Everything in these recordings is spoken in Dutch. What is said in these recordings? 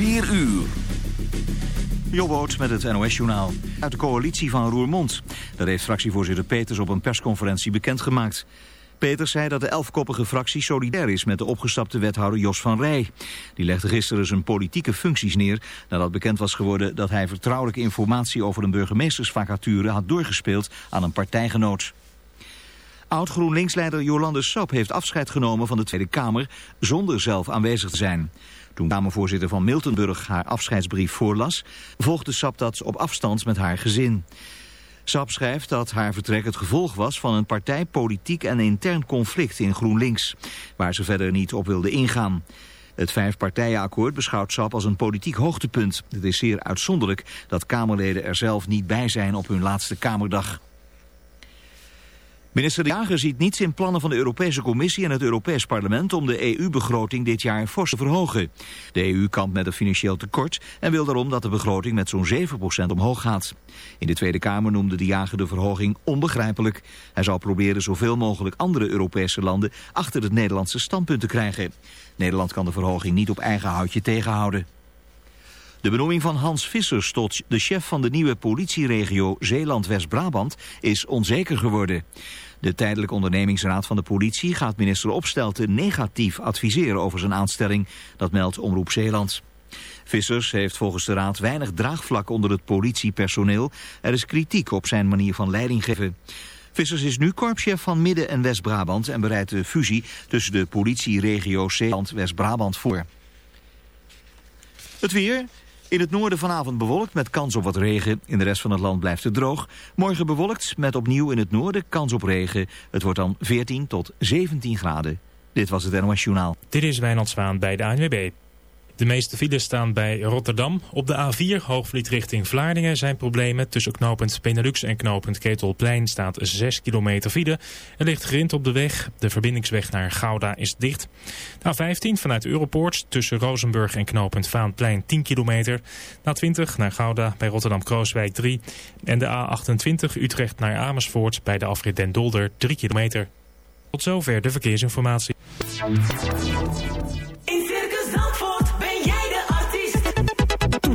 4 uur. Jobboot met het NOS-journaal. Uit de coalitie van Roermond. Dat heeft fractievoorzitter Peters op een persconferentie bekendgemaakt. Peters zei dat de elfkoppige fractie solidair is met de opgestapte wethouder Jos van Rij. Die legde gisteren zijn politieke functies neer nadat bekend was geworden dat hij vertrouwelijke informatie over een burgemeestersvacature had doorgespeeld aan een partijgenoot. Oud-GroenLinks-leider Jolande Sap heeft afscheid genomen van de Tweede Kamer zonder zelf aanwezig te zijn. Toen Kamervoorzitter van Miltenburg haar afscheidsbrief voorlas, volgde Sap dat op afstand met haar gezin. Sap schrijft dat haar vertrek het gevolg was van een partijpolitiek en intern conflict in GroenLinks, waar ze verder niet op wilde ingaan. Het vijfpartijenakkoord beschouwt SAP als een politiek hoogtepunt. Het is zeer uitzonderlijk dat Kamerleden er zelf niet bij zijn op hun laatste Kamerdag. Minister De Jager ziet niets in plannen van de Europese Commissie en het Europees Parlement om de EU-begroting dit jaar fors te verhogen. De EU kampt met een financieel tekort en wil daarom dat de begroting met zo'n 7% omhoog gaat. In de Tweede Kamer noemde De Jager de verhoging onbegrijpelijk. Hij zal proberen zoveel mogelijk andere Europese landen achter het Nederlandse standpunt te krijgen. Nederland kan de verhoging niet op eigen houtje tegenhouden. De benoeming van Hans Vissers tot de chef van de nieuwe politieregio Zeeland-West-Brabant is onzeker geworden. De tijdelijke ondernemingsraad van de politie gaat minister Opstelten negatief adviseren over zijn aanstelling. Dat meldt Omroep Zeeland. Vissers heeft volgens de raad weinig draagvlak onder het politiepersoneel. Er is kritiek op zijn manier van leiding geven. Vissers is nu korpschef van Midden- en West-Brabant en bereidt de fusie tussen de politieregio's Zeeland-West-Brabant voor. Het weer. In het noorden vanavond bewolkt met kans op wat regen. In de rest van het land blijft het droog. Morgen bewolkt met opnieuw in het noorden kans op regen. Het wordt dan 14 tot 17 graden. Dit was het NOS Journaal. Dit is Wijnand Zwaan bij de ANWB. De meeste files staan bij Rotterdam. Op de A4 Hoogvliet richting Vlaardingen zijn problemen. Tussen knooppunt Benelux en knooppunt Ketelplein staat 6 kilometer file. Er ligt grind op de weg. De verbindingsweg naar Gouda is dicht. De A15 vanuit Europoort tussen Rozenburg en knooppunt Vaanplein 10 kilometer. A20 naar Gouda bij Rotterdam-Krooswijk 3. En de A28 Utrecht naar Amersfoort bij de afrit Den Dolder 3 kilometer. Tot zover de verkeersinformatie.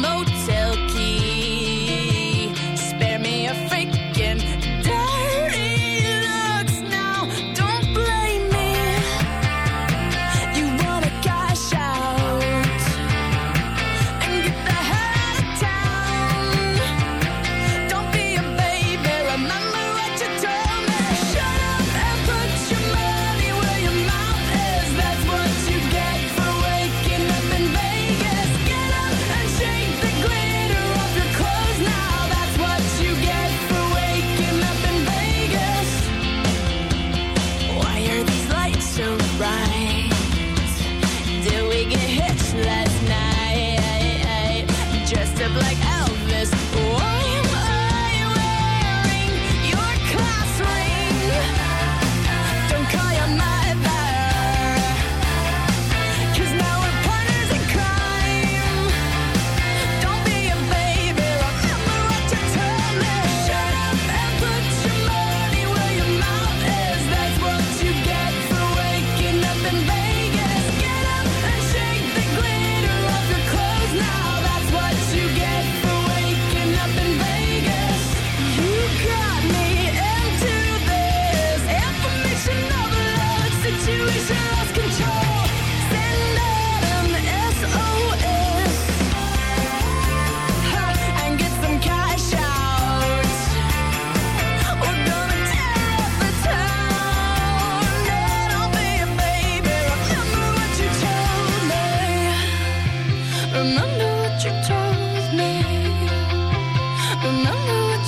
motel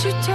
you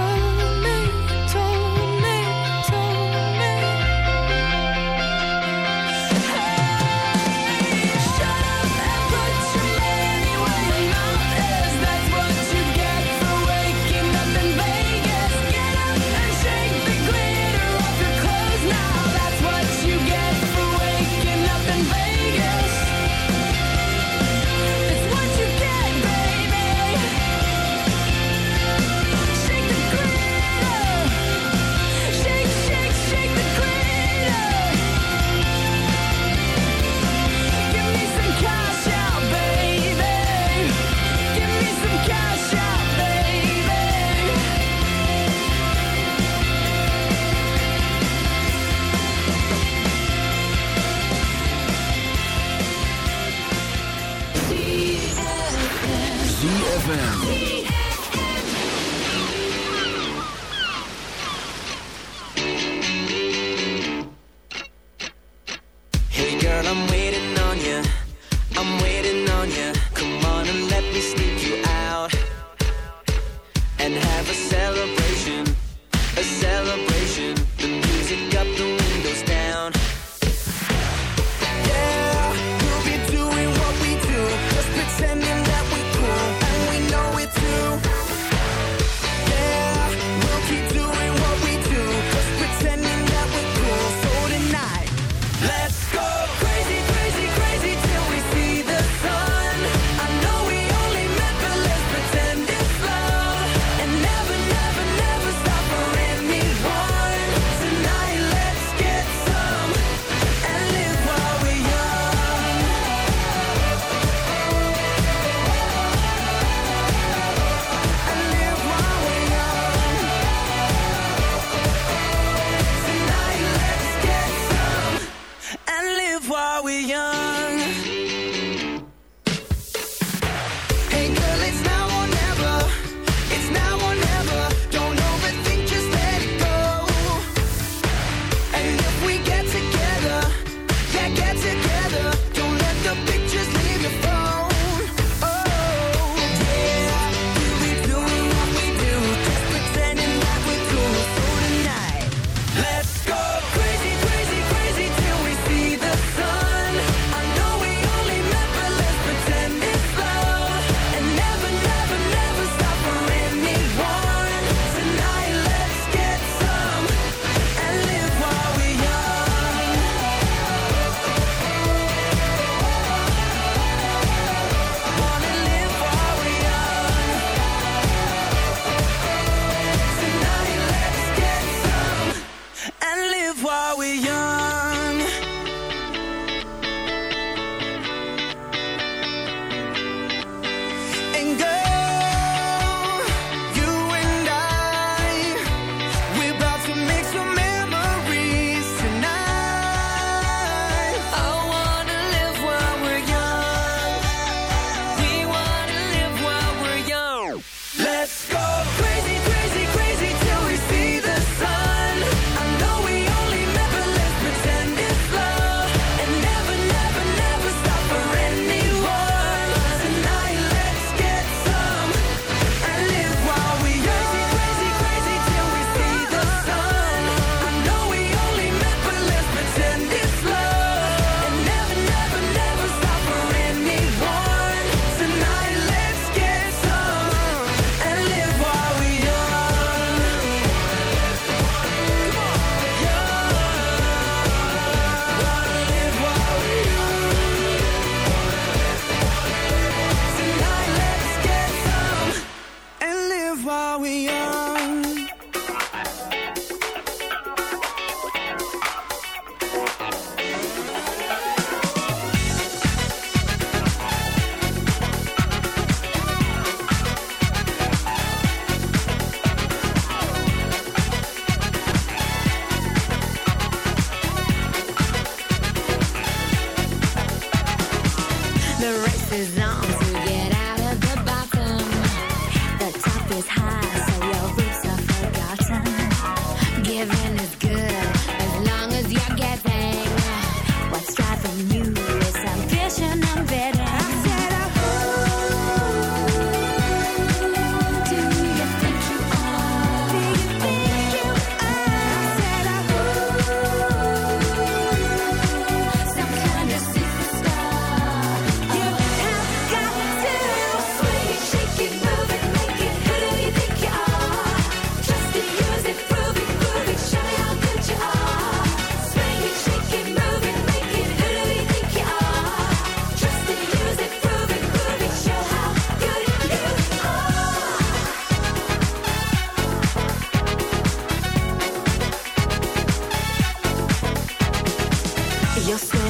your still.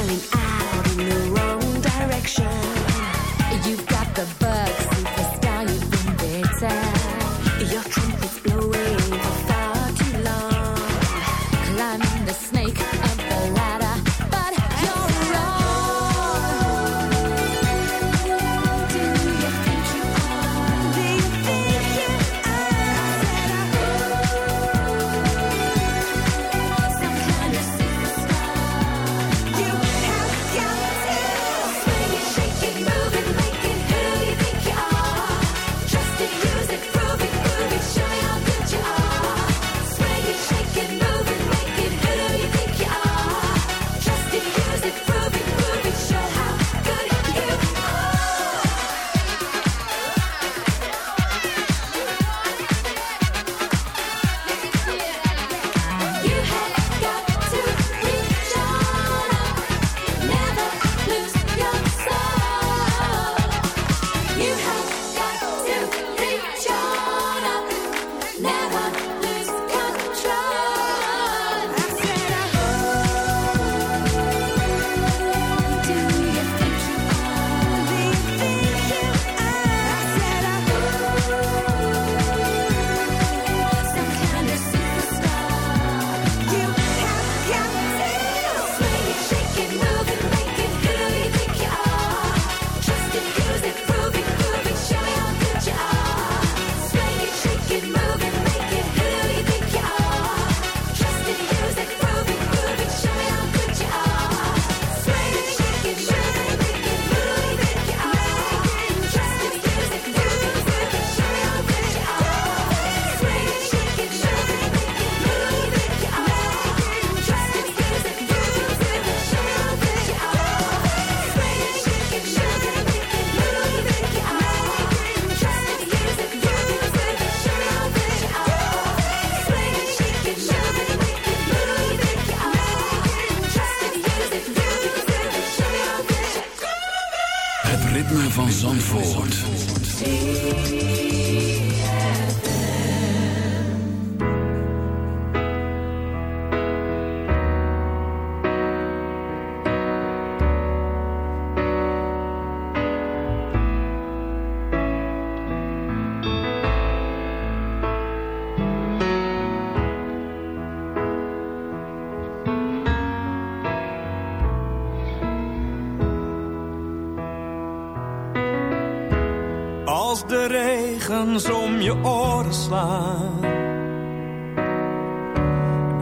Om je oren slaan.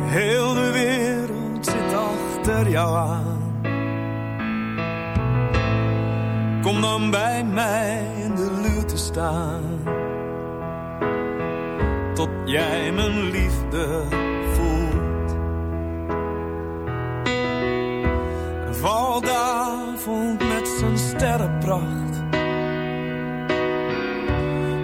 Heel de wereld zit achter jou aan. Kom dan bij mij in de luwte staan. Tot jij mijn liefde voelt. Valt de avond met zijn sterrenpracht.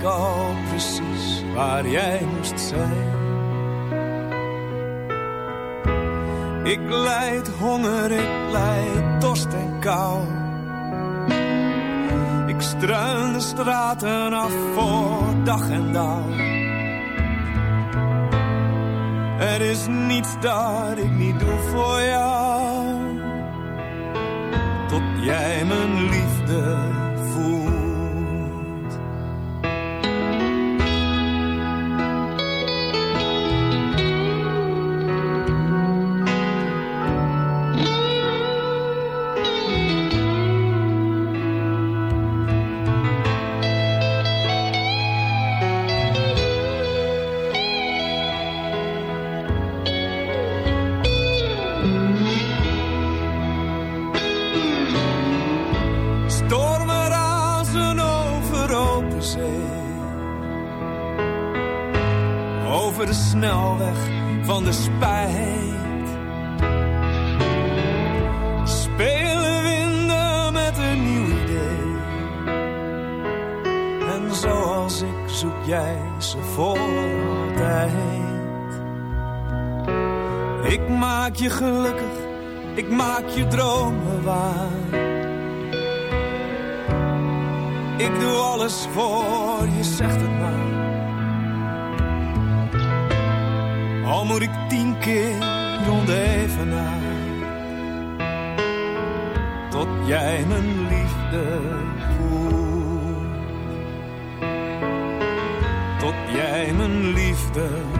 Ik al precies waar jij moest zijn. Ik leid honger, ik leid dorst en kou. Ik struin de straten af voor dag en dauw. Er is niets dat ik niet doe voor jou tot jij mijn liefde Ik doe alles voor je, zegt het maar. Al moet ik tien keer rond. Tot jij mijn liefde voelt. Tot jij mijn liefde voelt.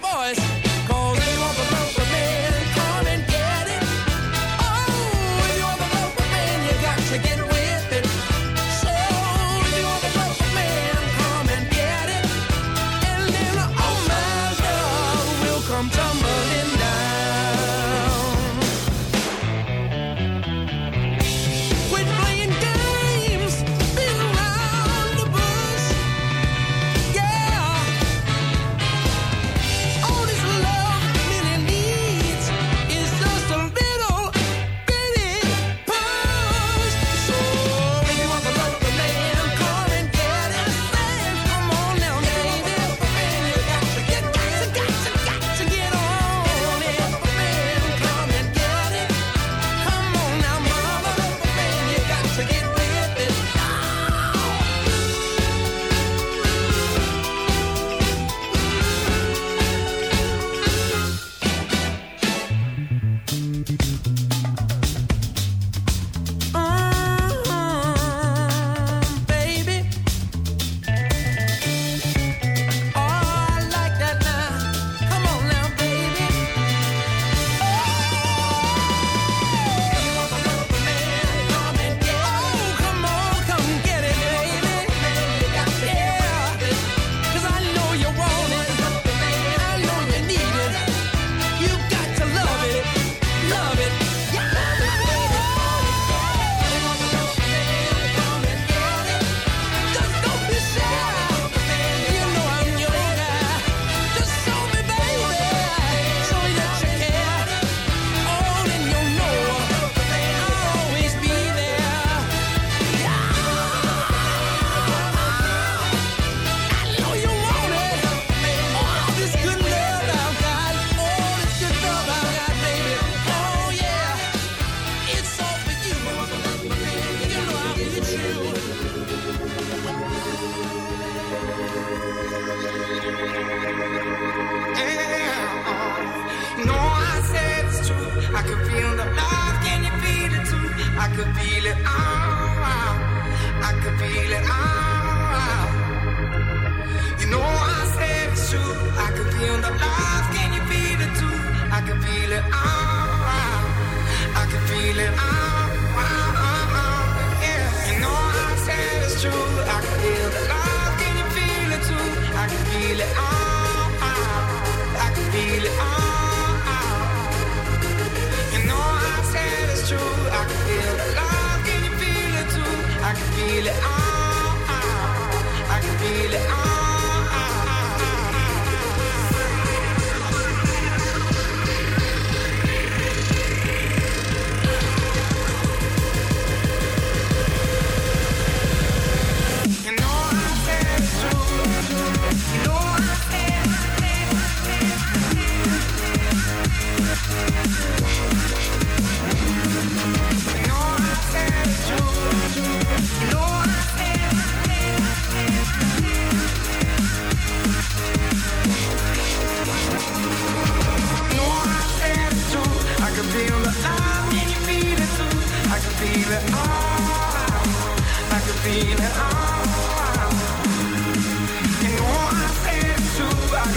boys.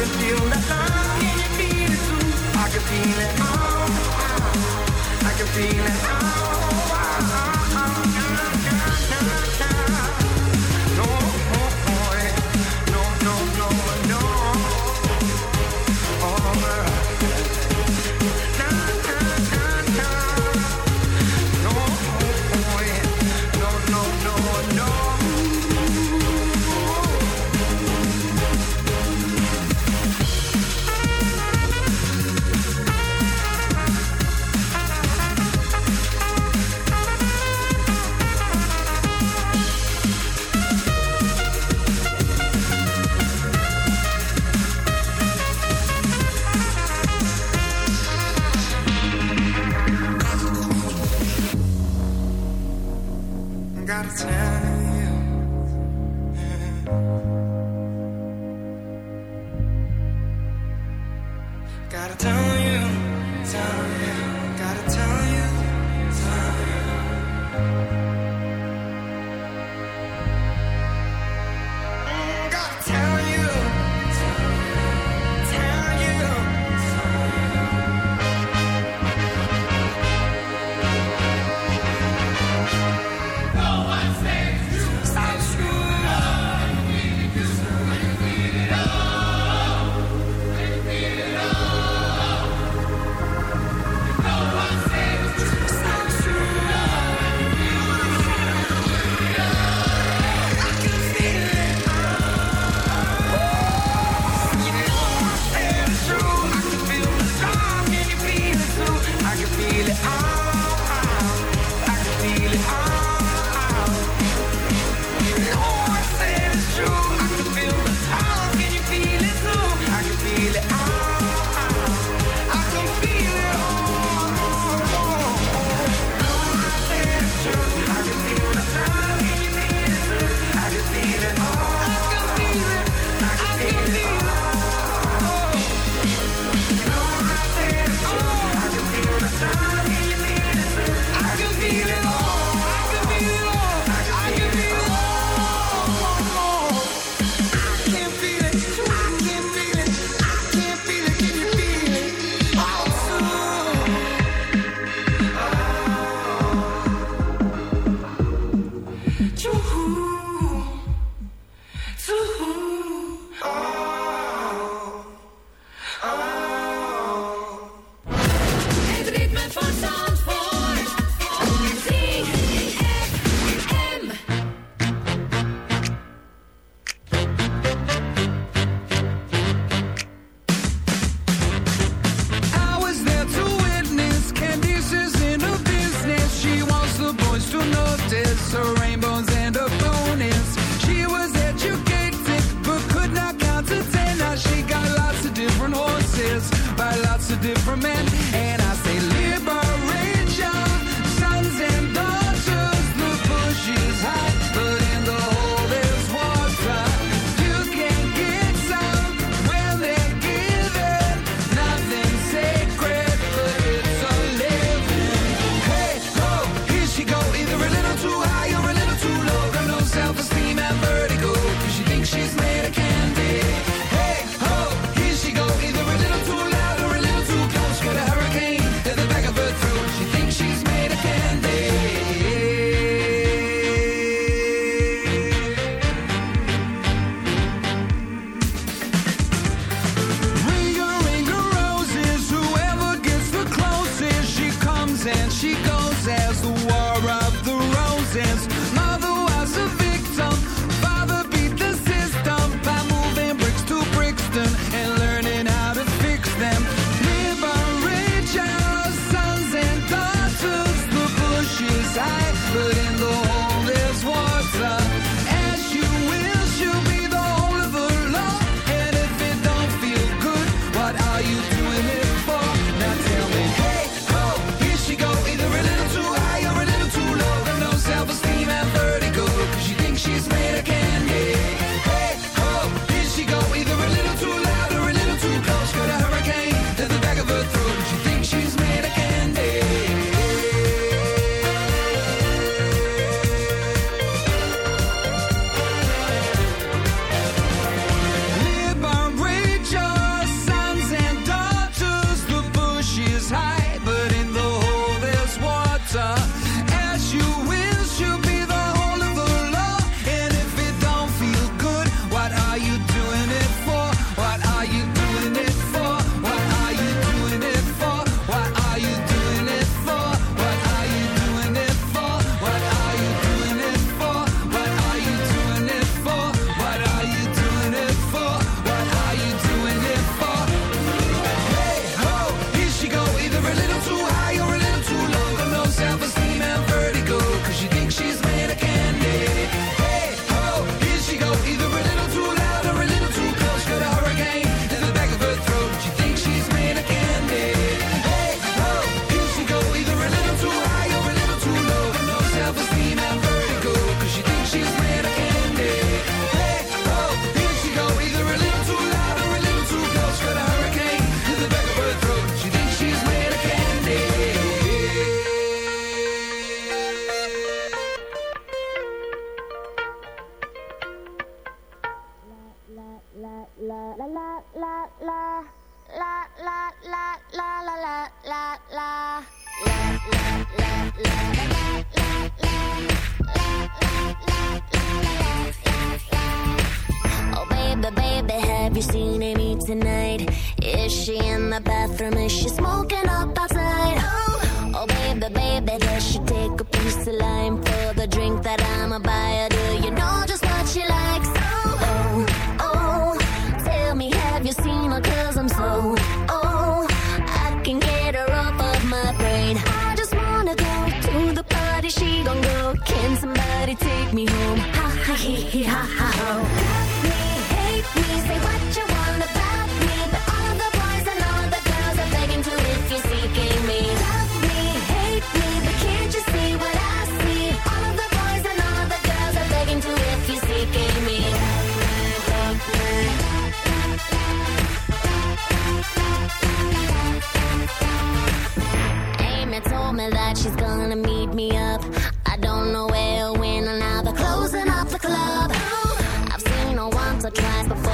I can feel the love. Can you feel it